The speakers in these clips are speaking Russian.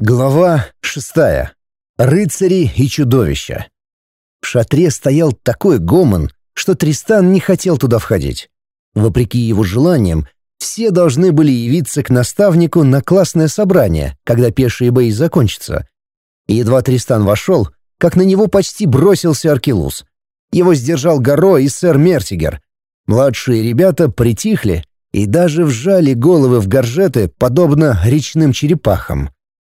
Глава шестая. Рыцари и чудовища. В шатре стоял такой гомон, что Тристан не хотел туда входить. Вопреки его желаниям, все должны были явиться к наставнику на классное собрание, когда пешие бои закончатся. Едва Тристан вошел, как на него почти бросился Аркелус. Его сдержал Горо и сэр Мертигер. Младшие ребята притихли и даже вжали головы в горжеты, подобно речным черепахам.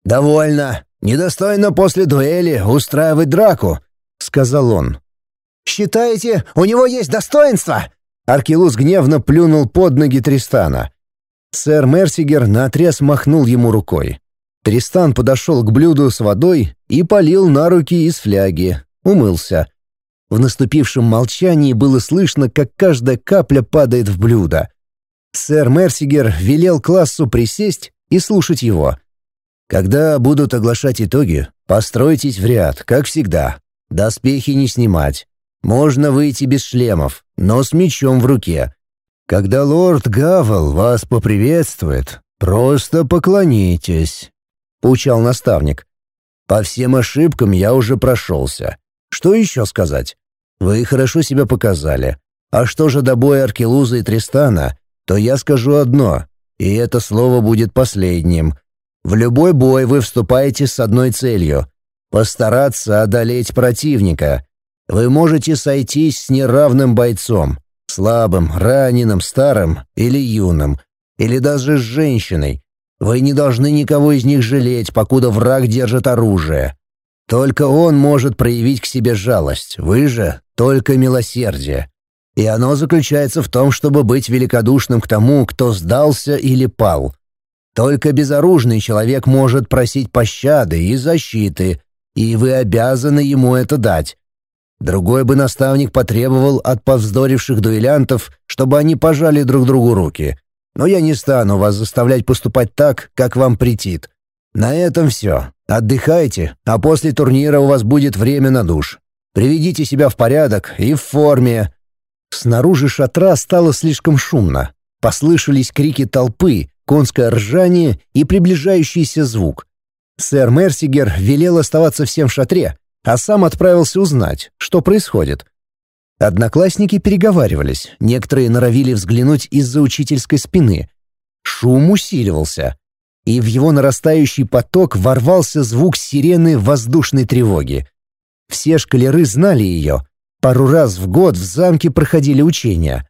«Довольно. Недостойно после дуэли устраивать драку», — сказал он. «Считаете, у него есть достоинство?» Аркелус гневно плюнул под ноги Тристана. Сэр Мерсигер наотрез махнул ему рукой. Тристан подошел к блюду с водой и полил на руки из фляги, умылся. В наступившем молчании было слышно, как каждая капля падает в блюдо. Сэр Мерсигер велел классу присесть и слушать его. Когда будут оглашать итоги, постройтесь в ряд, как всегда. Доспехи не снимать. Можно выйти без шлемов, но с мечом в руке. Когда лорд Гавел вас поприветствует, просто поклонитесь», — поучал наставник. «По всем ошибкам я уже прошелся. Что еще сказать? Вы хорошо себя показали. А что же до боя Аркелуза и Тристана, то я скажу одно, и это слово будет последним. В любой бой вы вступаете с одной целью — постараться одолеть противника. Вы можете сойтись с неравным бойцом, слабым, раненым, старым или юным, или даже с женщиной. Вы не должны никого из них жалеть, покуда враг держит оружие. Только он может проявить к себе жалость, вы же — только милосердие. И оно заключается в том, чтобы быть великодушным к тому, кто сдался или пал. Только безоружный человек может просить пощады и защиты, и вы обязаны ему это дать. Другой бы наставник потребовал от повздоривших дуэлянтов, чтобы они пожали друг другу руки. Но я не стану вас заставлять поступать так, как вам претит. На этом все. Отдыхайте, а после турнира у вас будет время на душ. Приведите себя в порядок и в форме. Снаружи шатра стало слишком шумно. Послышались крики толпы, конское ржание и приближающийся звук. Сэр Мерсигер велел оставаться всем в шатре, а сам отправился узнать, что происходит. Одноклассники переговаривались, некоторые норовили взглянуть из-за учительской спины. Шум усиливался, и в его нарастающий поток ворвался звук сирены воздушной тревоги. Все шкалеры знали ее. Пару раз в год в замке проходили учения.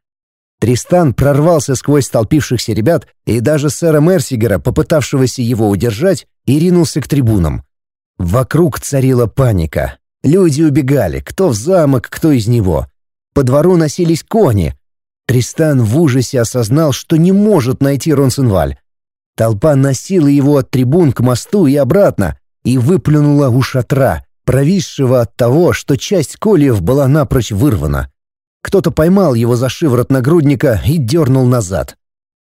Тристан прорвался сквозь столпившихся ребят и даже сэра Мерсигера, попытавшегося его удержать, и ринулся к трибунам. Вокруг царила паника. Люди убегали, кто в замок, кто из него. По двору носились кони. Тристан в ужасе осознал, что не может найти Ронсенваль. Толпа носила его от трибун к мосту и обратно и выплюнула у шатра, провисшего от того, что часть кольев была напрочь вырвана. Кто-то поймал его за шиворот нагрудника и дернул назад.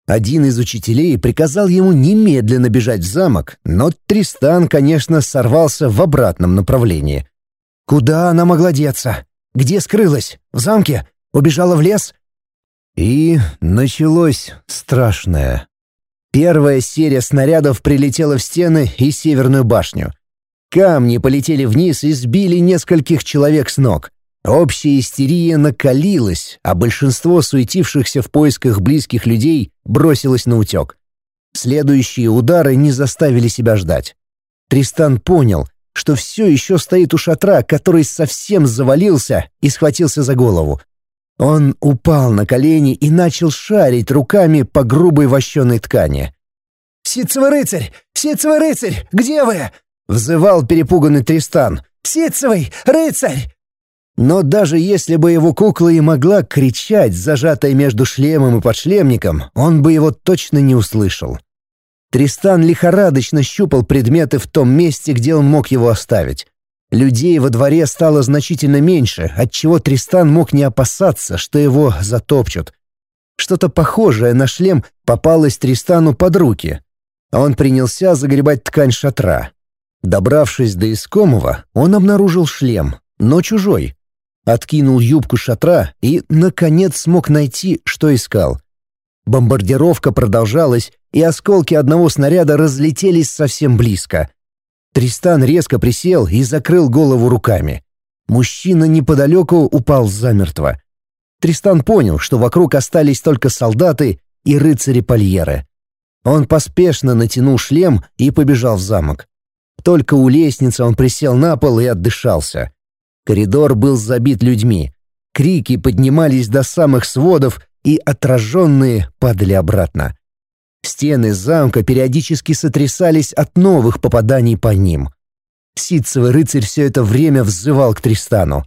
Один из учителей приказал ему немедленно бежать в замок, но Тристан, конечно, сорвался в обратном направлении. Куда она могла деться? Где скрылась? В замке? Убежала в лес? И началось страшное. Первая серия снарядов прилетела в стены и северную башню. Камни полетели вниз и сбили нескольких человек с ног. Общая истерия накалилась, а большинство суетившихся в поисках близких людей бросилось на утек. Следующие удары не заставили себя ждать. Тристан понял, что все еще стоит у шатра, который совсем завалился и схватился за голову. Он упал на колени и начал шарить руками по грубой вощеной ткани. «Ситцевый рыцарь! Ситцевый рыцарь! Где вы?» — взывал перепуганный Тристан. «Ситцевый рыцарь!» Но даже если бы его кукла и могла кричать, зажатая между шлемом и подшлемником, он бы его точно не услышал. Тристан лихорадочно щупал предметы в том месте, где он мог его оставить. Людей во дворе стало значительно меньше, отчего Тристан мог не опасаться, что его затопчут. Что-то похожее на шлем попалось Тристану под руки. Он принялся загребать ткань шатра. Добравшись до искомого, он обнаружил шлем, но чужой, откинул юбку шатра и, наконец, смог найти, что искал. Бомбардировка продолжалась, и осколки одного снаряда разлетелись совсем близко. Тристан резко присел и закрыл голову руками. Мужчина неподалеку упал замертво. Тристан понял, что вокруг остались только солдаты и рыцари Польеры. Он поспешно натянул шлем и побежал в замок. Только у лестницы он присел на пол и отдышался. Коридор был забит людьми. Крики поднимались до самых сводов, и отраженные падали обратно. Стены замка периодически сотрясались от новых попаданий по ним. Ситцевый рыцарь все это время взывал к Тристану.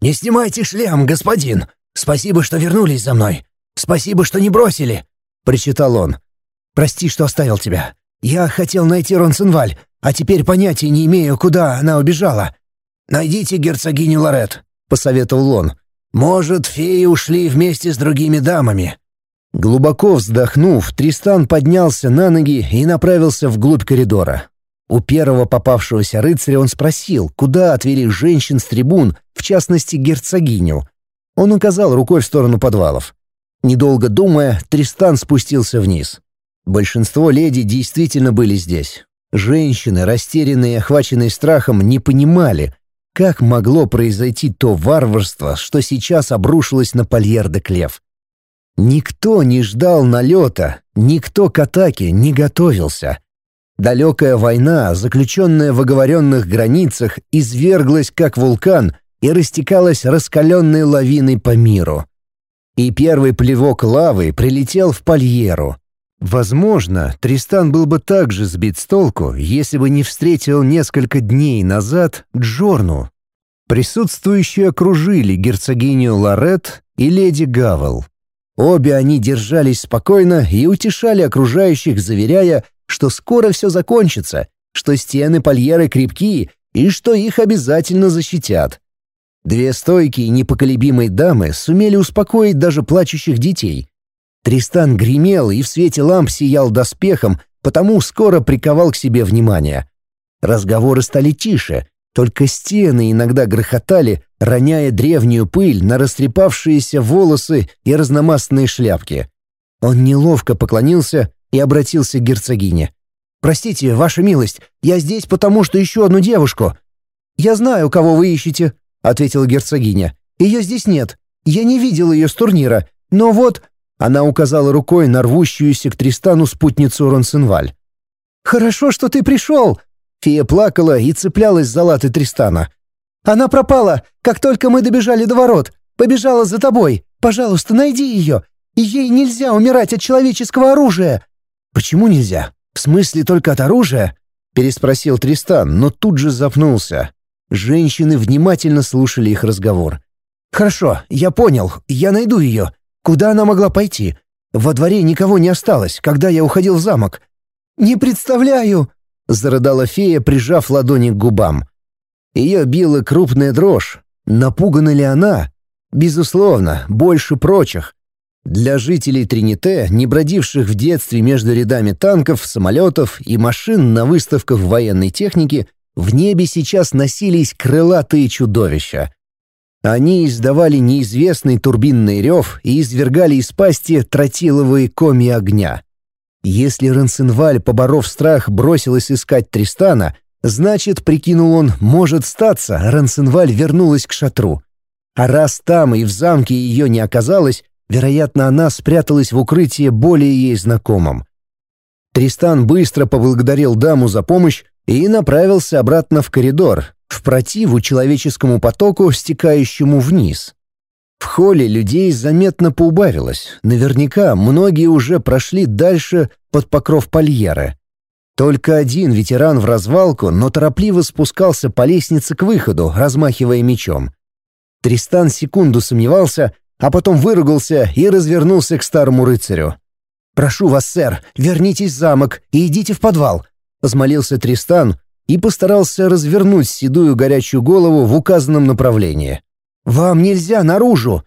«Не снимайте шлем, господин! Спасибо, что вернулись за мной! Спасибо, что не бросили!» — причитал он. «Прости, что оставил тебя. Я хотел найти Ронсенваль, а теперь понятия не имею, куда она убежала. Найдите герцогиню Лорет», — посоветовал он. «Может, феи ушли вместе с другими дамами». Глубоко вздохнув, Тристан поднялся на ноги и направился вглубь коридора. У первого попавшегося рыцаря он спросил, куда отвели женщин с трибун, в частности герцогиню. Он указал рукой в сторону подвалов. Недолго думая, Тристан спустился вниз. Большинство леди действительно были здесь. Женщины, растерянные и охваченные страхом, не понимали, как могло произойти то варварство, что сейчас обрушилось на Польер де Клев. Никто не ждал налета, никто к атаке не готовился. Далекая война, заключенная в оговоренных границах, изверглась как вулкан и растекалась раскаленной лавиной по миру. И первый плевок лавы прилетел в Польеру. Возможно, Тристан был бы также сбит с толку, если бы не встретил несколько дней назад Джорну. Присутствующие окружили герцогиню Лорет и леди Гавел. Обе они держались спокойно и утешали окружающих, заверяя, что скоро все закончится, что стены польеры крепкие и что их обязательно защитят. Две стойкие непоколебимые дамы сумели успокоить даже плачущих детей. Тристан гремел и в свете ламп сиял доспехом, потому скоро приковал к себе внимание. Разговоры стали тише, только стены иногда грохотали, роняя древнюю пыль на растрепавшиеся волосы и разномастные шляпки. Он неловко поклонился и обратился к герцогине. «Простите, ваша милость, я здесь потому, что ищу одну девушку». «Я знаю, кого вы ищете», — ответила герцогиня. «Ее здесь нет. Я не видел ее с турнира. Но вот...» Она указала рукой на рвущуюся к Тристану спутницу Ронсенваль. «Хорошо, что ты пришел!» Фея плакала и цеплялась за латы Тристана. «Она пропала, как только мы добежали до ворот. Побежала за тобой. Пожалуйста, найди ее. Ей нельзя умирать от человеческого оружия». «Почему нельзя? В смысле только от оружия?» — переспросил Тристан, но тут же запнулся. Женщины внимательно слушали их разговор. «Хорошо, я понял. Я найду ее. Куда она могла пойти? Во дворе никого не осталось, когда я уходил в замок». «Не представляю!» — зарыдала фея, прижав ладони к губам. Ее била крупная дрожь. Напугана ли она? Безусловно, больше прочих. Для жителей Трините, не бродивших в детстве между рядами танков, самолетов и машин на выставках военной техники, в небе сейчас носились крылатые чудовища. Они издавали неизвестный турбинный рев и извергали из пасти тротиловые коми огня. Если Рансенваль, поборов страх, бросилась искать Тристана, значит, прикинул он, может статься, Рансенваль вернулась к шатру. А раз там и в замке ее не оказалось, Вероятно, она спряталась в укрытии более ей знакомом. Тристан быстро поблагодарил даму за помощь и направился обратно в коридор, в противу человеческому потоку, стекающему вниз. В холле людей заметно поубавилось. Наверняка многие уже прошли дальше под покров польеры. Только один ветеран в развалку, но торопливо спускался по лестнице к выходу, размахивая мечом. Тристан секунду сомневался, а потом выругался и развернулся к старому рыцарю. «Прошу вас, сэр, вернитесь в замок и идите в подвал», — взмолился Тристан и постарался развернуть седую горячую голову в указанном направлении. «Вам нельзя наружу!»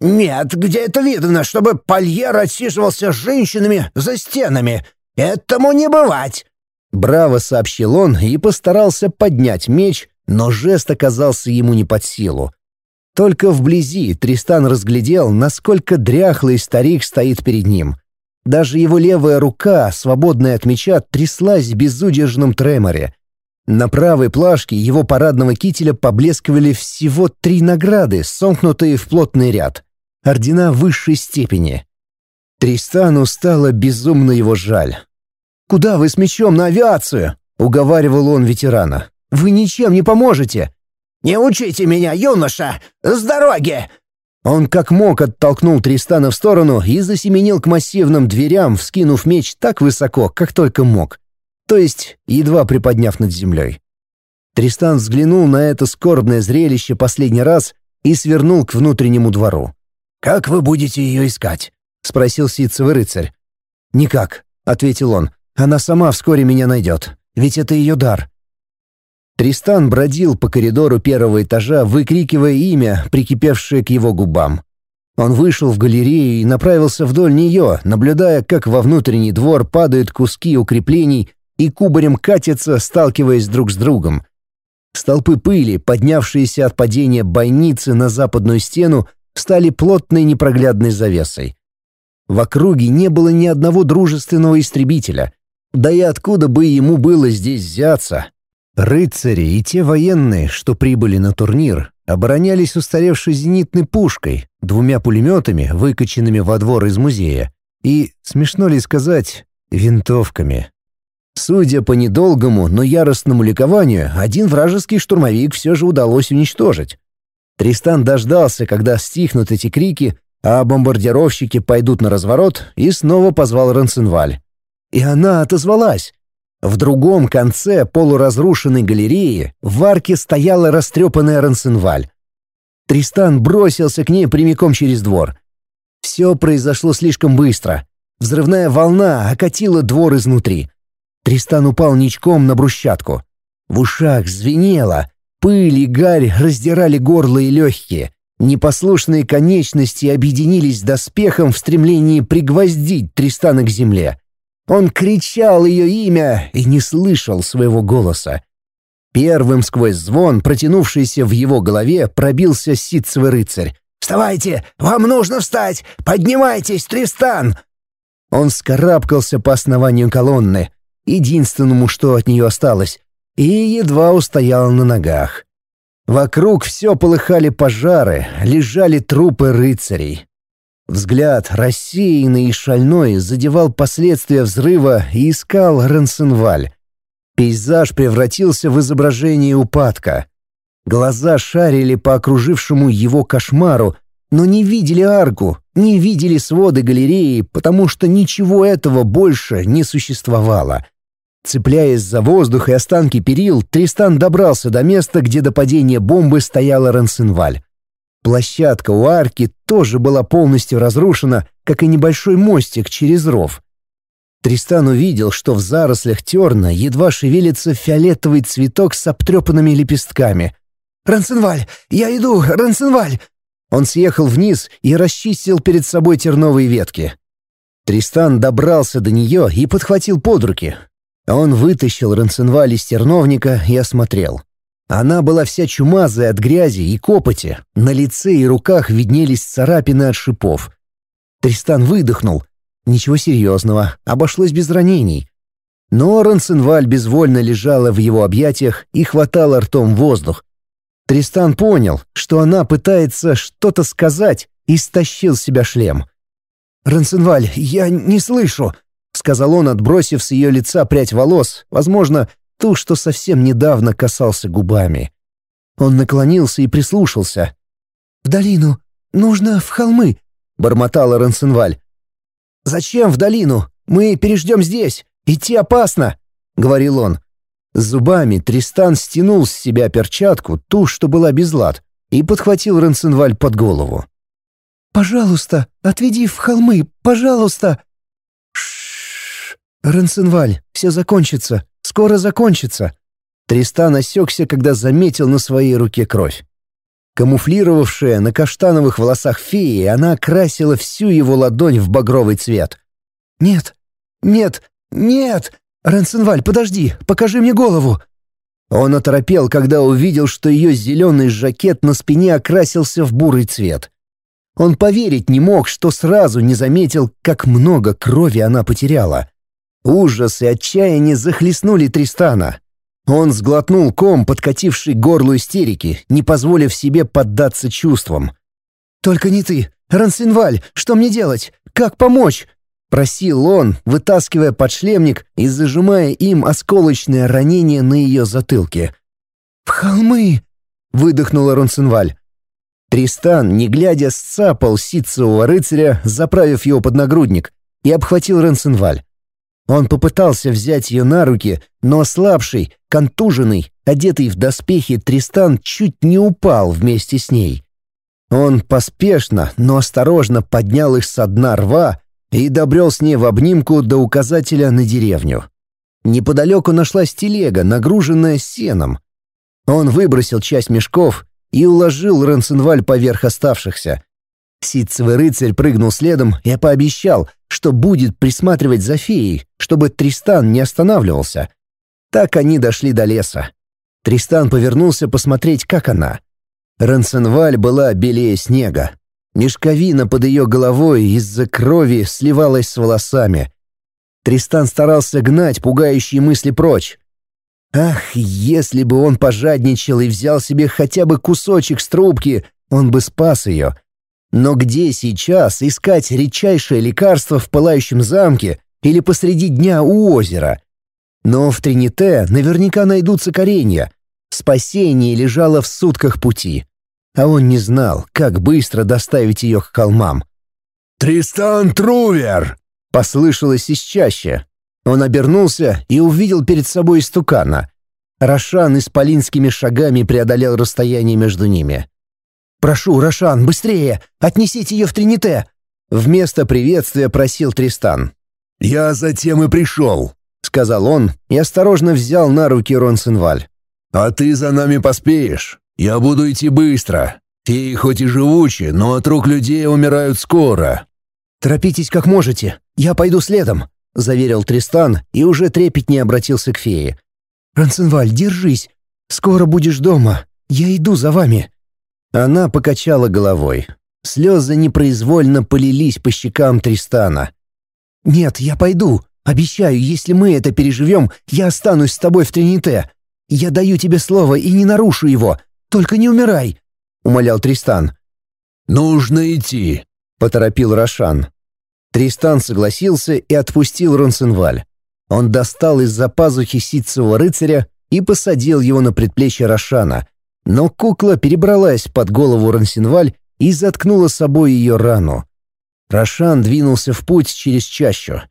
«Нет, где это видно, чтобы Польер отсиживался с женщинами за стенами? Этому не бывать!» Браво сообщил он и постарался поднять меч, но жест оказался ему не под силу. Только вблизи Тристан разглядел, насколько дряхлый старик стоит перед ним. Даже его левая рука, свободная от меча, тряслась в безудержном треморе. На правой плашке его парадного кителя поблескивали всего три награды, сомкнутые в плотный ряд. Ордена высшей степени. Тристану стало безумно его жаль. «Куда вы с мечом на авиацию?» — уговаривал он ветерана. «Вы ничем не поможете!» «Не учите меня, юноша! С дороги!» Он как мог оттолкнул Тристана в сторону и засеменил к массивным дверям, вскинув меч так высоко, как только мог. То есть, едва приподняв над землей. Тристан взглянул на это скорбное зрелище последний раз и свернул к внутреннему двору. «Как вы будете ее искать?» — спросил ситцевый рыцарь. «Никак», — ответил он. «Она сама вскоре меня найдет, ведь это ее дар». Тристан бродил по коридору первого этажа, выкрикивая имя, прикипевшее к его губам. Он вышел в галерею и направился вдоль нее, наблюдая, как во внутренний двор падают куски укреплений и кубарем катятся, сталкиваясь друг с другом. Столпы пыли, поднявшиеся от падения бойницы на западную стену, стали плотной непроглядной завесой. В округе не было ни одного дружественного истребителя. Да и откуда бы ему было здесь взяться? Рыцари и те военные, что прибыли на турнир, оборонялись устаревшей зенитной пушкой, двумя пулеметами, выкачанными во двор из музея, и, смешно ли сказать, винтовками. Судя по недолгому, но яростному ликованию, один вражеский штурмовик все же удалось уничтожить. Тристан дождался, когда стихнут эти крики, а бомбардировщики пойдут на разворот, и снова позвал Рансенваль. И она отозвалась. В другом конце полуразрушенной галереи в арке стояла растрепанная Рансенваль. Тристан бросился к ней прямиком через двор. Все произошло слишком быстро. Взрывная волна окатила двор изнутри. Тристан упал ничком на брусчатку. В ушах звенело. Пыль и гарь раздирали горло и легкие. Непослушные конечности объединились доспехом в стремлении пригвоздить Тристана к земле. Он кричал ее имя и не слышал своего голоса. Первым сквозь звон, протянувшийся в его голове, пробился ситцевый рыцарь. «Вставайте! Вам нужно встать! Поднимайтесь, Тристан!» Он скарабкался по основанию колонны, единственному, что от нее осталось, и едва устоял на ногах. Вокруг все полыхали пожары, лежали трупы рыцарей. Взгляд, рассеянный и шальной, задевал последствия взрыва и искал Ренсенваль. Пейзаж превратился в изображение упадка. Глаза шарили по окружившему его кошмару, но не видели арку, не видели своды галереи, потому что ничего этого больше не существовало. Цепляясь за воздух и останки перил, Тристан добрался до места, где до падения бомбы стояла Рансенваль. Площадка у арки тоже была полностью разрушена, как и небольшой мостик через ров. Тристан увидел, что в зарослях терна едва шевелится фиолетовый цветок с обтрепанными лепестками. «Рансенваль! Я иду! Рансенваль!» Он съехал вниз и расчистил перед собой терновые ветки. Тристан добрался до нее и подхватил под руки. Он вытащил Рансенваль из терновника и осмотрел. Она была вся чумазая от грязи и копоти, на лице и руках виднелись царапины от шипов. Тристан выдохнул. Ничего серьезного, обошлось без ранений. Но Рансенваль безвольно лежала в его объятиях и хватала ртом воздух. Тристан понял, что она пытается что-то сказать, и стащил с себя шлем. «Рансенваль, я не слышу», — сказал он, отбросив с ее лица прядь волос, возможно, ту, что совсем недавно касался губами. Он наклонился и прислушался. «В долину. Нужно в холмы», — бормотала Рансенваль. «Зачем в долину? Мы переждем здесь. Идти опасно», — говорил он. Зубами Тристан стянул с себя перчатку, ту, что была без лад, и подхватил Рансенваль под голову. «Пожалуйста, отведи в холмы, пожалуйста!» «Ш-ш-ш! Рансенваль, все закончится. Скоро закончится». Тристан осекся, когда заметил на своей руке кровь. Камуфлировавшая на каштановых волосах феи, она окрасила всю его ладонь в багровый цвет. «Нет, нет, нет! Ренсенваль, подожди, покажи мне голову!» Он оторопел, когда увидел, что ее зеленый жакет на спине окрасился в бурый цвет. Он поверить не мог, что сразу не заметил, как много крови она потеряла. Ужас и отчаяние захлестнули Тристана. Он сглотнул ком, подкативший горлу истерики, не позволив себе поддаться чувствам. «Только не ты! Рансенваль, что мне делать? Как помочь?» — просил он, вытаскивая подшлемник и зажимая им осколочное ранение на ее затылке. «В холмы!» — выдохнула Ронсенваль. Тристан, не глядя, сцапал ситцевого рыцаря, заправив его под нагрудник, и обхватил Ренсенваль. Он попытался взять ее на руки, но ослабший, контуженный, одетый в доспехи Тристан чуть не упал вместе с ней. Он поспешно, но осторожно поднял их со дна рва и добрел с ней в обнимку до указателя на деревню. Неподалеку нашлась телега, нагруженная сеном. Он выбросил часть мешков и уложил Ренсенваль поверх оставшихся. Ситцевый рыцарь прыгнул следом и пообещал, что будет присматривать за феей, чтобы Тристан не останавливался. Так они дошли до леса. Тристан повернулся посмотреть, как она. Ренсенваль была белее снега. Мешковина под ее головой из-за крови сливалась с волосами. Тристан старался гнать пугающие мысли прочь. Ах, если бы он пожадничал и взял себе хотя бы кусочек с трубки, он бы спас ее. Но где сейчас искать редчайшее лекарство в пылающем замке или посреди дня у озера? Но в Трините наверняка найдутся коренья. Спасение лежало в сутках пути. А он не знал, как быстро доставить ее к холмам. «Тристан Трувер!» — послышалось из чаще. Он обернулся и увидел перед собой истукана. Рошан исполинскими шагами преодолел расстояние между ними. «Прошу, Рошан, быстрее! Отнесите ее в Трините!» Вместо приветствия просил Тристан. «Я затем и пришел», — сказал он и осторожно взял на руки Ронсенваль. «А ты за нами поспеешь. Я буду идти быстро. Феи хоть и живучи, но от рук людей умирают скоро». «Торопитесь как можете. Я пойду следом», — заверил Тристан и уже трепетнее обратился к фее. «Рансенваль, держись. Скоро будешь дома. Я иду за вами». Она покачала головой. Слезы непроизвольно полились по щекам Тристана. «Нет, я пойду. Обещаю, если мы это переживем, я останусь с тобой в Трините. Я даю тебе слово и не нарушу его. Только не умирай», — умолял Тристан. «Нужно идти», — поторопил Рошан. Тристан согласился и отпустил Ронсенваль. Он достал из-за пазухи ситцевого рыцаря и посадил его на предплечье Рошана, но кукла перебралась под голову Рансинваль и заткнула собой ее рану. Рошан двинулся в путь через чащу.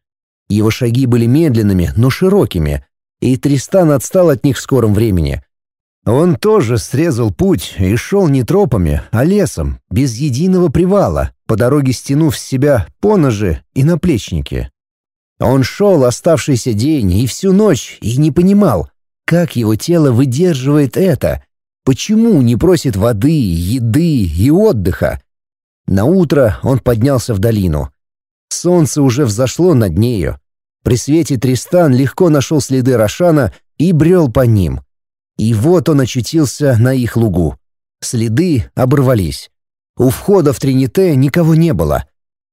Его шаги были медленными, но широкими, и Тристан отстал от них в скором времени. Он тоже срезал путь и шел не тропами, а лесом, без единого привала, по дороге стянув с себя поножи и наплечники. Он шел оставшийся день и всю ночь и не понимал, как его тело выдерживает это, почему не просит воды, еды и отдыха. На утро он поднялся в долину. Солнце уже взошло над нею. При свете Тристан легко нашел следы Рошана и брел по ним. И вот он очутился на их лугу. Следы оборвались. У входа в Трините никого не было.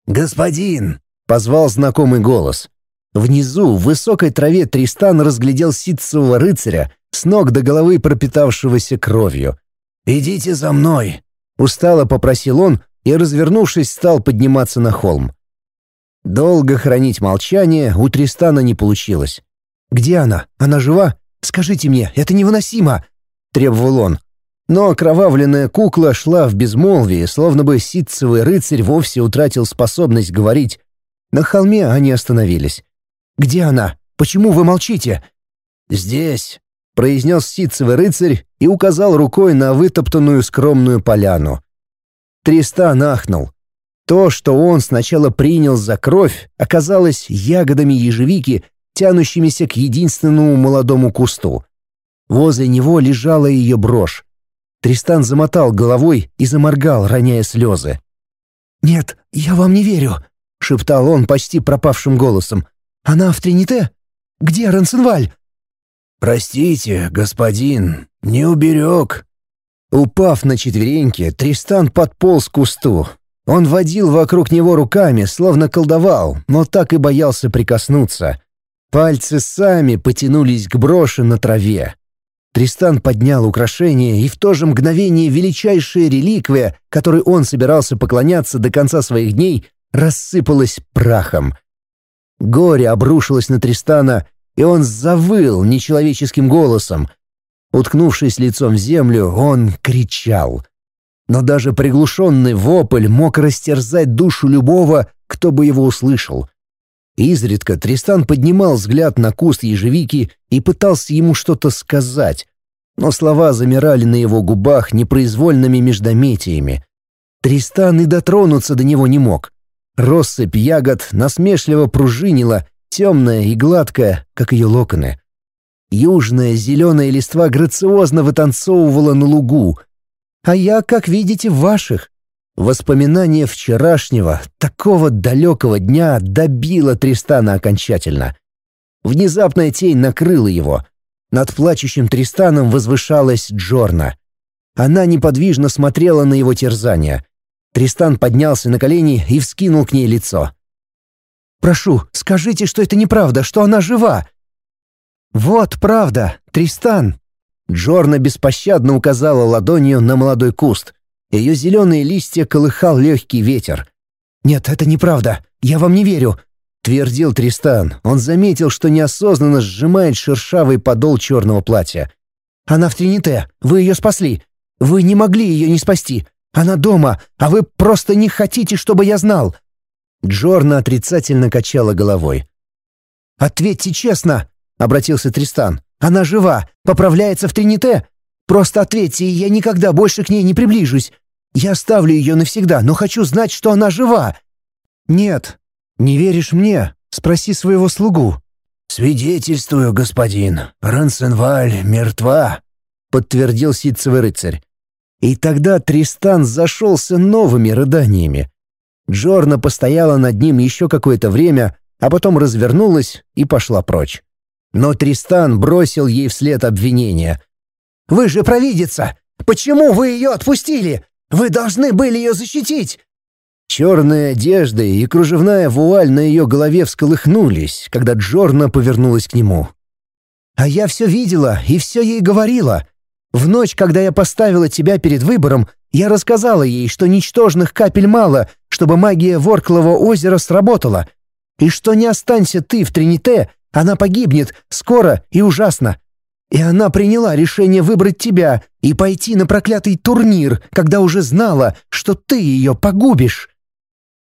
«Господин!» — позвал знакомый голос. Внизу, в высокой траве, Тристан разглядел ситцевого рыцаря, с ног до головы пропитавшегося кровью. «Идите за мной!» — устало попросил он и, развернувшись, стал подниматься на холм. Долго хранить молчание у Тристана не получилось. «Где она? Она жива? Скажите мне, это невыносимо!» — требовал он. Но окровавленная кукла шла в безмолвии, словно бы ситцевый рыцарь вовсе утратил способность говорить. На холме они остановились. «Где она? Почему вы молчите?» «Здесь», — произнес ситцевый рыцарь и указал рукой на вытоптанную скромную поляну. Тристан ахнул. То, что он сначала принял за кровь, оказалось ягодами ежевики, тянущимися к единственному молодому кусту. Возле него лежала ее брошь. Тристан замотал головой и заморгал, роняя слезы. «Нет, я вам не верю», — шептал он почти пропавшим голосом. Она в Трините? Где Рансенваль?» «Простите, господин, не уберег». Упав на четвереньки, Тристан подполз к кусту. Он водил вокруг него руками, словно колдовал, но так и боялся прикоснуться. Пальцы сами потянулись к броши на траве. Тристан поднял украшение, и в то же мгновение величайшая реликвия, которой он собирался поклоняться до конца своих дней, рассыпалась прахом. Горе обрушилось на Тристана, и он завыл нечеловеческим голосом. Уткнувшись лицом в землю, он кричал. Но даже приглушенный вопль мог растерзать душу любого, кто бы его услышал. Изредка Тристан поднимал взгляд на куст ежевики и пытался ему что-то сказать, но слова замирали на его губах непроизвольными междометиями. Тристан и дотронуться до него не мог. Россыпь ягод насмешливо пружинила, темная и гладкая, как ее локоны. Южная зеленая листва грациозно вытанцовывала на лугу, а я, как видите, в ваших. Воспоминание вчерашнего, такого далекого дня добило Тристана окончательно. Внезапная тень накрыла его. Над плачущим Тристаном возвышалась Джорна. Она неподвижно смотрела на его терзания. Тристан поднялся на колени и вскинул к ней лицо. «Прошу, скажите, что это неправда, что она жива!» «Вот правда, Тристан!» Джорна беспощадно указала ладонью на молодой куст. Ее зеленые листья колыхал легкий ветер. «Нет, это неправда. Я вам не верю», — твердил Тристан. Он заметил, что неосознанно сжимает шершавый подол черного платья. «Она в Трините. Вы ее спасли. Вы не могли ее не спасти. Она дома, а вы просто не хотите, чтобы я знал». Джорна отрицательно качала головой. «Ответьте честно», — обратился Тристан. «Она жива, поправляется в Трините. Просто ответьте, я никогда больше к ней не приближусь. Я оставлю ее навсегда, но хочу знать, что она жива». «Нет, не веришь мне? Спроси своего слугу». «Свидетельствую, господин, Рансенваль мертва», — подтвердил ситцевый рыцарь. И тогда Тристан зашелся новыми рыданиями. Джорна постояла над ним еще какое-то время, а потом развернулась и пошла прочь. Но Тристан бросил ей вслед обвинение. «Вы же провидица! Почему вы ее отпустили? Вы должны были ее защитить!» Черные одежды и кружевная вуаль на ее голове всколыхнулись, когда Джорна повернулась к нему. «А я все видела и все ей говорила. В ночь, когда я поставила тебя перед выбором, я рассказала ей, что ничтожных капель мало, чтобы магия Ворклого озера сработала, и что не останься ты в Трините, она погибнет скоро и ужасно. И она приняла решение выбрать тебя и пойти на проклятый турнир, когда уже знала, что ты ее погубишь».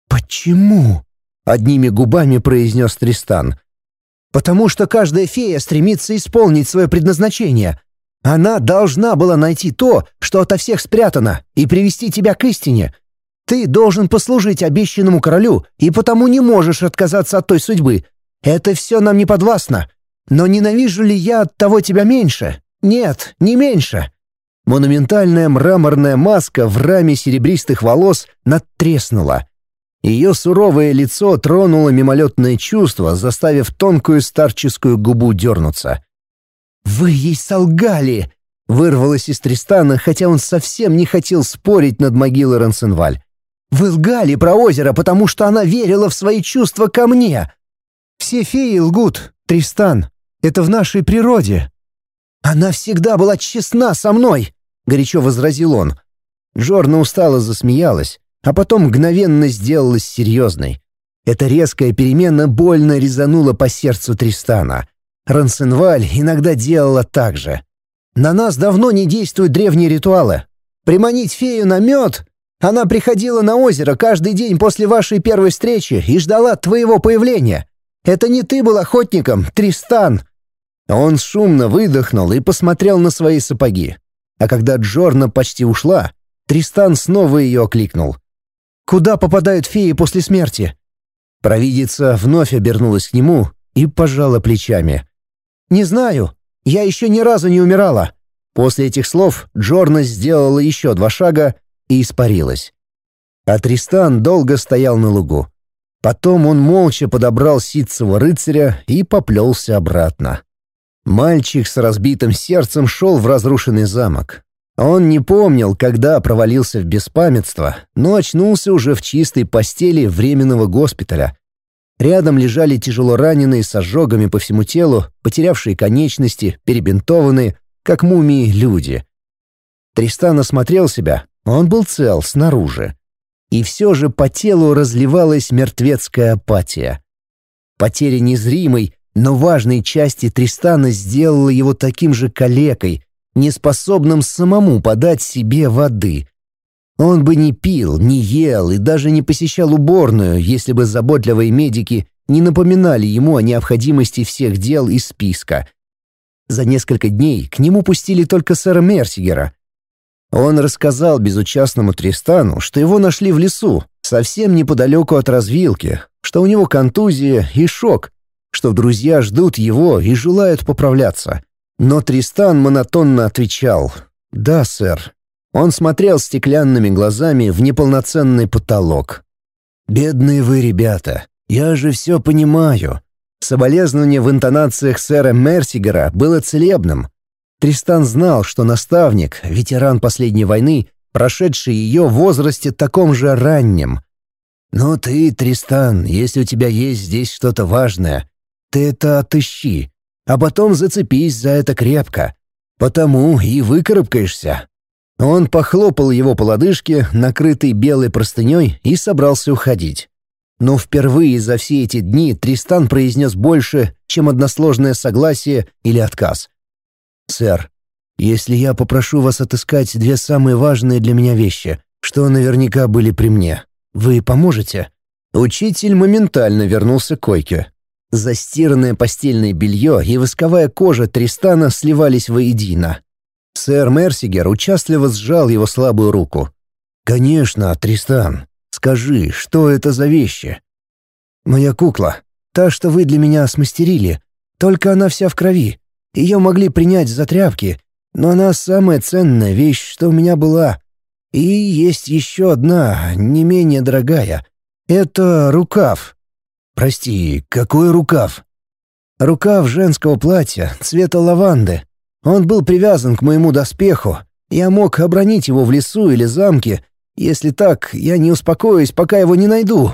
«Почему?» — одними губами произнес Тристан. «Потому что каждая фея стремится исполнить свое предназначение. Она должна была найти то, что ото всех спрятано, и привести тебя к истине. Ты должен послужить обещанному королю, и потому не можешь отказаться от той судьбы. Это все нам не подвластно. Но ненавижу ли я от того тебя меньше? Нет, не меньше. Монументальная мраморная маска в раме серебристых волос надтреснула. Ее суровое лицо тронуло мимолетное чувство, заставив тонкую старческую губу дернуться. «Вы ей солгали!» — вырвалось из Тристана, хотя он совсем не хотел спорить над могилой Рансенваль. «Вы лгали про озеро, потому что она верила в свои чувства ко мне!» «Все феи лгут, Тристан. Это в нашей природе». «Она всегда была честна со мной», — горячо возразил он. Джорна устало засмеялась, а потом мгновенно сделалась серьезной. Эта резкая перемена больно резанула по сердцу Тристана. Рансенваль иногда делала так же. «На нас давно не действуют древние ритуалы. Приманить фею на мед она приходила на озеро каждый день после вашей первой встречи и ждала твоего появления. Это не ты был охотником, Тристан. Он шумно выдохнул и посмотрел на свои сапоги. А когда Джорна почти ушла, Тристан снова ее окликнул. «Куда попадают феи после смерти?» Провидица вновь обернулась к нему и пожала плечами. «Не знаю. Я еще ни разу не умирала». После этих слов Джорна сделала еще два шага и испарилась. А Тристан долго стоял на лугу. Потом он молча подобрал ситцевого рыцаря и поплелся обратно. Мальчик с разбитым сердцем шел в разрушенный замок. Он не помнил, когда провалился в беспамятство, но очнулся уже в чистой постели временного госпиталя. Рядом лежали тяжело раненые с ожогами по всему телу, потерявшие конечности, перебинтованные, как мумии люди. Тристан осмотрел себя, он был цел снаружи. И все же по телу разливалась мертвецкая апатия. Потеря незримой, но важной части Тристана сделала его таким же калекой, неспособным самому подать себе воды. Он бы не пил, не ел и даже не посещал уборную, если бы заботливые медики не напоминали ему о необходимости всех дел из списка. За несколько дней к нему пустили только сэра Мерсигера. Он рассказал безучастному Тристану, что его нашли в лесу, совсем неподалеку от развилки, что у него контузия и шок, что друзья ждут его и желают поправляться. Но Тристан монотонно отвечал «Да, сэр». Он смотрел стеклянными глазами в неполноценный потолок. «Бедные вы ребята, я же все понимаю». Соболезнование в интонациях сэра Мерсигера было целебным. Тристан знал, что наставник, ветеран последней войны, прошедший ее в возрасте таком же раннем. «Но ты, Тристан, если у тебя есть здесь что-то важное, ты это отыщи, а потом зацепись за это крепко. Потому и выкарабкаешься». Он похлопал его по лодыжке, накрытой белой простыней, и собрался уходить. Но впервые за все эти дни Тристан произнес больше, чем односложное согласие или отказ. «Сэр, если я попрошу вас отыскать две самые важные для меня вещи, что наверняка были при мне, вы поможете?» Учитель моментально вернулся к койке. Застиранное постельное белье и восковая кожа Тристана сливались воедино. Сэр Мерсигер участливо сжал его слабую руку. «Конечно, Тристан. Скажи, что это за вещи?» «Моя кукла. Та, что вы для меня смастерили. Только она вся в крови. Ее могли принять за тряпки, но она самая ценная вещь, что у меня была. И есть еще одна, не менее дорогая. Это рукав, «Прости, какой рукав?» «Рукав женского платья, цвета лаванды. Он был привязан к моему доспеху. Я мог обронить его в лесу или замке. Если так, я не успокоюсь, пока его не найду».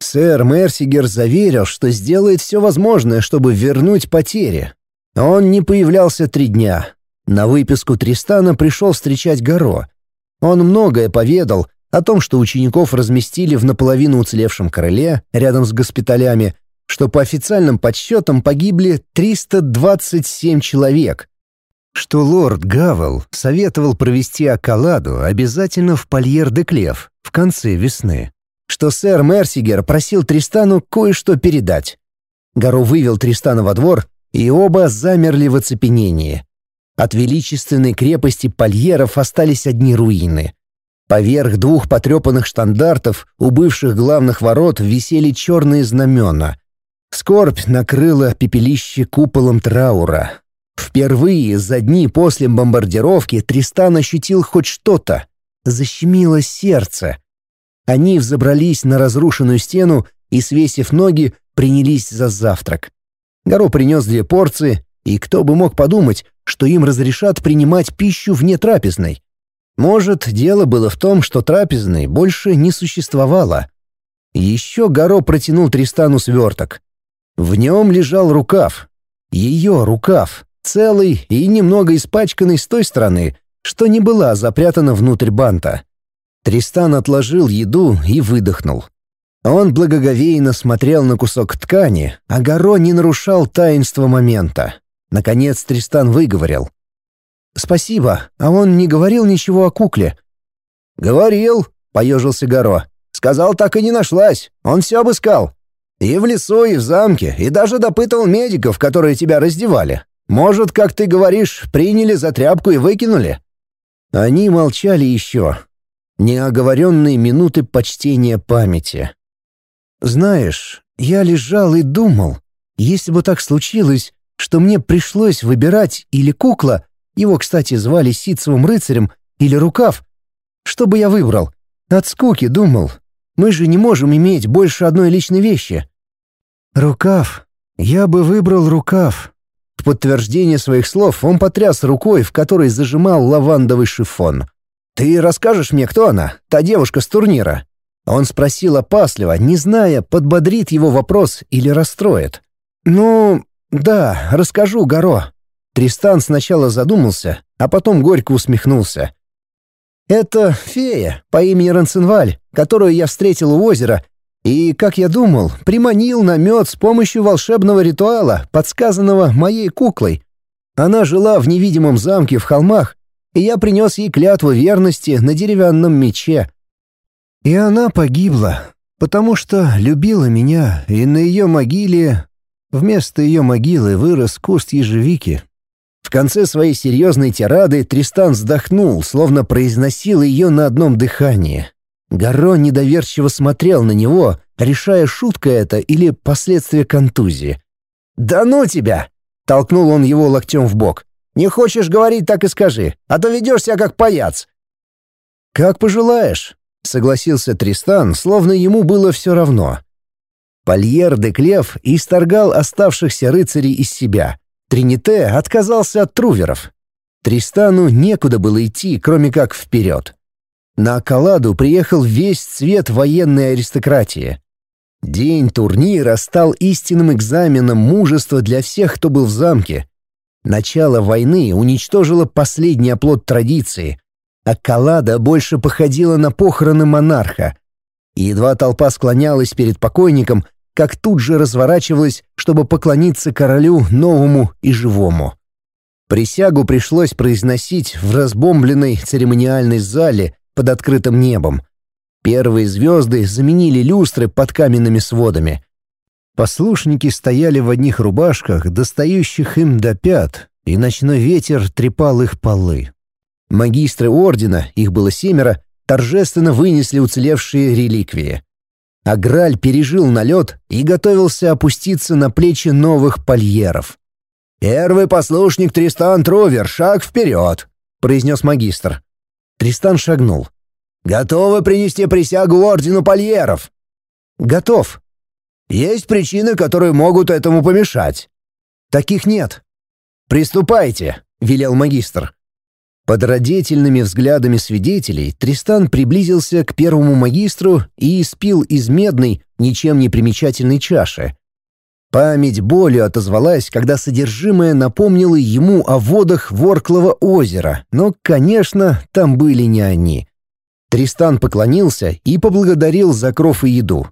Сэр Мерсигер заверил, что сделает все возможное, чтобы вернуть потери. Он не появлялся три дня. На выписку Тристана пришел встречать Горо. Он многое поведал, о том, что учеников разместили в наполовину уцелевшем крыле рядом с госпиталями, что по официальным подсчетам погибли 327 человек, что лорд Гавел советовал провести Акаладу обязательно в Польер-де-Клев в конце весны, что сэр Мерсигер просил Тристану кое-что передать. Гаро вывел Тристана во двор, и оба замерли в оцепенении. От величественной крепости Польеров остались одни руины — Поверх двух потрепанных штандартов у бывших главных ворот висели черные знамена. Скорбь накрыла пепелище куполом траура. Впервые за дни после бомбардировки Тристан ощутил хоть что-то. Защемило сердце. Они взобрались на разрушенную стену и, свесив ноги, принялись за завтрак. Горо принес две порции, и кто бы мог подумать, что им разрешат принимать пищу вне трапезной. Может, дело было в том, что трапезной больше не существовало. Еще Горо протянул Тристану сверток. В нем лежал рукав. Ее рукав, целый и немного испачканный с той стороны, что не была запрятана внутрь банта. Тристан отложил еду и выдохнул. Он благоговейно смотрел на кусок ткани, а Горо не нарушал таинства момента. Наконец Тристан выговорил. «Спасибо, а он не говорил ничего о кукле?» «Говорил», — поежился Горо. «Сказал, так и не нашлась. Он все обыскал. И в лесу, и в замке, и даже допытывал медиков, которые тебя раздевали. Может, как ты говоришь, приняли за тряпку и выкинули?» Они молчали еще. Неоговоренные минуты почтения памяти. «Знаешь, я лежал и думал, если бы так случилось, что мне пришлось выбирать или кукла, его, кстати, звали Ситцевым рыцарем или Рукав. Что бы я выбрал? От скуки думал. Мы же не можем иметь больше одной личной вещи. Рукав. Я бы выбрал рукав. В подтверждение своих слов он потряс рукой, в которой зажимал лавандовый шифон. «Ты расскажешь мне, кто она, та девушка с турнира?» Он спросил опасливо, не зная, подбодрит его вопрос или расстроит. «Ну, да, расскажу, Горо. Тристан сначала задумался, а потом горько усмехнулся. «Это фея по имени Рансенваль, которую я встретил у озера, и, как я думал, приманил на мед с помощью волшебного ритуала, подсказанного моей куклой. Она жила в невидимом замке в холмах, и я принес ей клятву верности на деревянном мече. И она погибла, потому что любила меня, и на ее могиле... Вместо ее могилы вырос куст ежевики. В конце своей серьезной тирады Тристан вздохнул, словно произносил ее на одном дыхании. Гаро недоверчиво смотрел на него, решая, шутка это или последствия контузии. «Да ну тебя!» — толкнул он его локтем в бок. «Не хочешь говорить, так и скажи, а то ведешь себя как паяц». «Как пожелаешь», — согласился Тристан, словно ему было все равно. Польер де Клев исторгал оставшихся рыцарей из себя. Трините отказался от труверов. Тристану некуда было идти, кроме как вперед. На Акаладу приехал весь цвет военной аристократии. День турнира стал истинным экзаменом мужества для всех, кто был в замке. Начало войны уничтожило последний оплот традиции, а Калада больше походила на похороны монарха. Едва толпа склонялась перед покойником, как тут же разворачивалась, чтобы поклониться королю новому и живому. Присягу пришлось произносить в разбомбленной церемониальной зале под открытым небом. Первые звезды заменили люстры под каменными сводами. Послушники стояли в одних рубашках, достающих им до пят, и ночной ветер трепал их полы. Магистры ордена, их было семеро, торжественно вынесли уцелевшие реликвии. Аграль пережил налет и готовился опуститься на плечи новых польеров. «Первый послушник Тристан Трувер, шаг вперед!» — произнес магистр. Тристан шагнул. «Готовы принести присягу ордену польеров?» «Готов». «Есть причины, которые могут этому помешать?» «Таких нет». «Приступайте», — велел магистр. Под родительными взглядами свидетелей Тристан приблизился к первому магистру и испил из медной, ничем не примечательной чаши. Память болью отозвалась, когда содержимое напомнило ему о водах Ворклого озера, но, конечно, там были не они. Тристан поклонился и поблагодарил за кров и еду.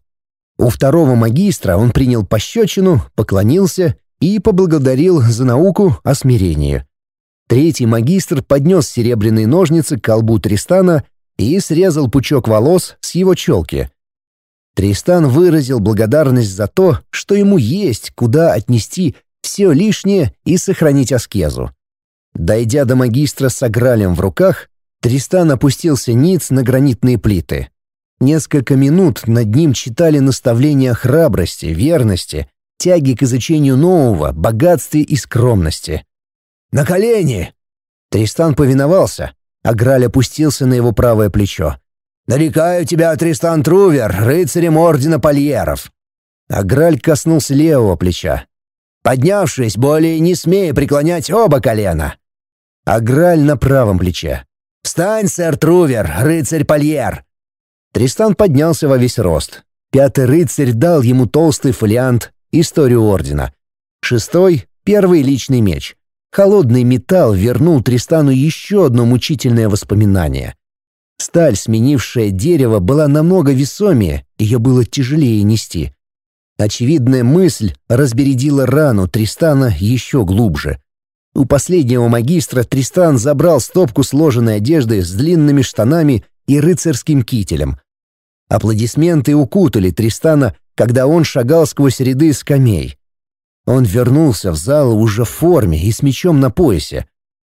У второго магистра он принял пощечину, поклонился и поблагодарил за науку о смирении. Третий магистр поднес серебряные ножницы к колбу Тристана и срезал пучок волос с его челки. Тристан выразил благодарность за то, что ему есть куда отнести все лишнее и сохранить аскезу. Дойдя до магистра с агралем в руках, Тристан опустился ниц на гранитные плиты. Несколько минут над ним читали наставления храбрости, верности, тяги к изучению нового, богатстве и скромности. «На колени!» Тристан повиновался, а Граль опустился на его правое плечо. «Нарекаю тебя, Тристан Трувер, рыцарем Ордена Польеров!» Аграль коснулся левого плеча. «Поднявшись, более не смей преклонять оба колена!» Аграль на правом плече. «Встань, сэр Трувер, рыцарь Польер!» Тристан поднялся во весь рост. Пятый рыцарь дал ему толстый фолиант «Историю Ордена». Шестой — первый личный меч. Холодный металл вернул Тристану еще одно мучительное воспоминание. Сталь, сменившая дерево, была намного весомее, ее было тяжелее нести. Очевидная мысль разбередила рану Тристана еще глубже. У последнего магистра Тристан забрал стопку сложенной одежды с длинными штанами и рыцарским кителем. Аплодисменты укутали Тристана, когда он шагал сквозь ряды скамей. Он вернулся в зал уже в форме и с мечом на поясе.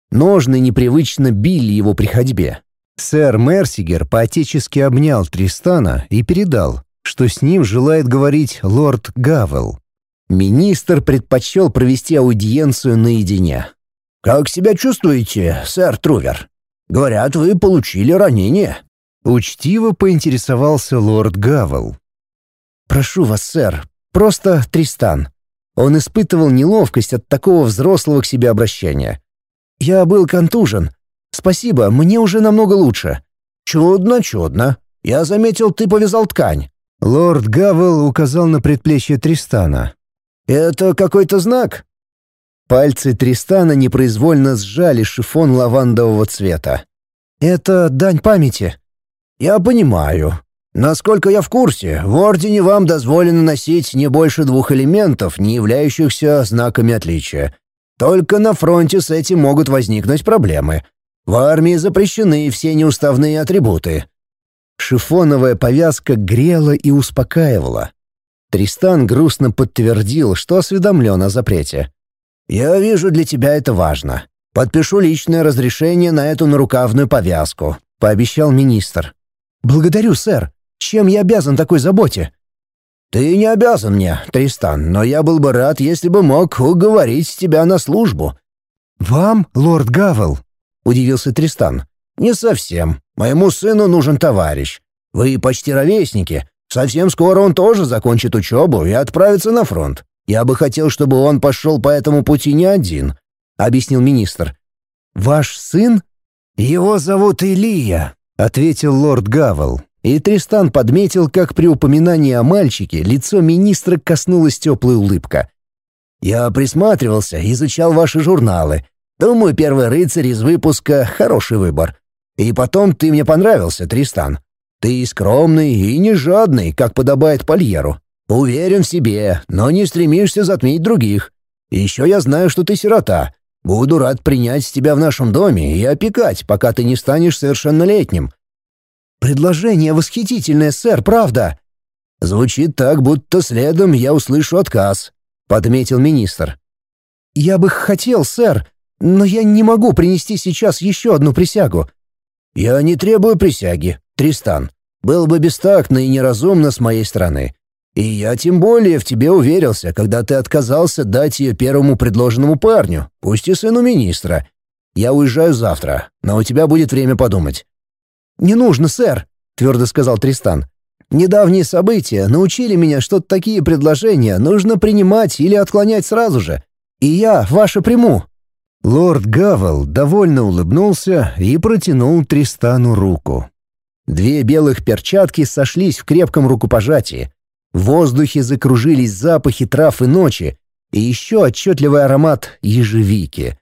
Ножны непривычно били его при ходьбе. Сэр Мерсигер поотечески обнял Тристана и передал, что с ним желает говорить лорд Гавел. Министр предпочел провести аудиенцию наедине. «Как себя чувствуете, сэр Трувер? Говорят, вы получили ранение». Учтиво поинтересовался лорд Гавел. «Прошу вас, сэр, просто Тристан», он испытывал неловкость от такого взрослого к себе обращения. «Я был контужен. Спасибо, мне уже намного лучше». «Чудно, чудно. Я заметил, ты повязал ткань». Лорд Гавел указал на предплечье Тристана. «Это какой-то знак?» Пальцы Тристана непроизвольно сжали шифон лавандового цвета. «Это дань памяти». «Я понимаю. Насколько я в курсе, в Ордене вам дозволено носить не больше двух элементов, не являющихся знаками отличия. Только на фронте с этим могут возникнуть проблемы. В армии запрещены все неуставные атрибуты». Шифоновая повязка грела и успокаивала. Тристан грустно подтвердил, что осведомлен о запрете. «Я вижу, для тебя это важно. Подпишу личное разрешение на эту нарукавную повязку», — пообещал министр. «Благодарю, сэр. Чем я обязан такой заботе?» «Ты не обязан мне, Тристан, но я был бы рад, если бы мог уговорить тебя на службу». «Вам, лорд Гавел?» — удивился Тристан. «Не совсем. Моему сыну нужен товарищ. Вы почти ровесники. Совсем скоро он тоже закончит учебу и отправится на фронт. Я бы хотел, чтобы он пошел по этому пути не один», — объяснил министр. «Ваш сын?» «Его зовут Илия», — ответил лорд Гавел. И Тристан подметил, как при упоминании о мальчике лицо министра коснулась теплая улыбка. «Я присматривался, изучал ваши журналы. Думаю, первый рыцарь из выпуска — хороший выбор. И потом ты мне понравился, Тристан. Ты скромный и не жадный, как подобает Польеру. Уверен в себе, но не стремишься затмить других. Еще я знаю, что ты сирота. Буду рад принять тебя в нашем доме и опекать, пока ты не станешь совершеннолетним». «Предложение восхитительное, сэр, правда?» «Звучит так, будто следом я услышу отказ», — подметил министр. «Я бы хотел, сэр, но я не могу принести сейчас еще одну присягу». «Я не требую присяги, Тристан. Был бы бестактно и неразумно с моей стороны. И я тем более в тебе уверился, когда ты отказался дать ее первому предложенному парню, пусть и сыну министра. Я уезжаю завтра, но у тебя будет время подумать». «Не нужно, сэр», — твердо сказал Тристан. «Недавние события научили меня, что такие предложения нужно принимать или отклонять сразу же. И я ваше приму». Лорд Гавел довольно улыбнулся и протянул Тристану руку. Две белых перчатки сошлись в крепком рукопожатии. В воздухе закружились запахи трав и ночи, и еще отчетливый аромат ежевики.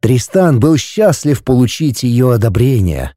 Тристан был счастлив получить ее одобрение.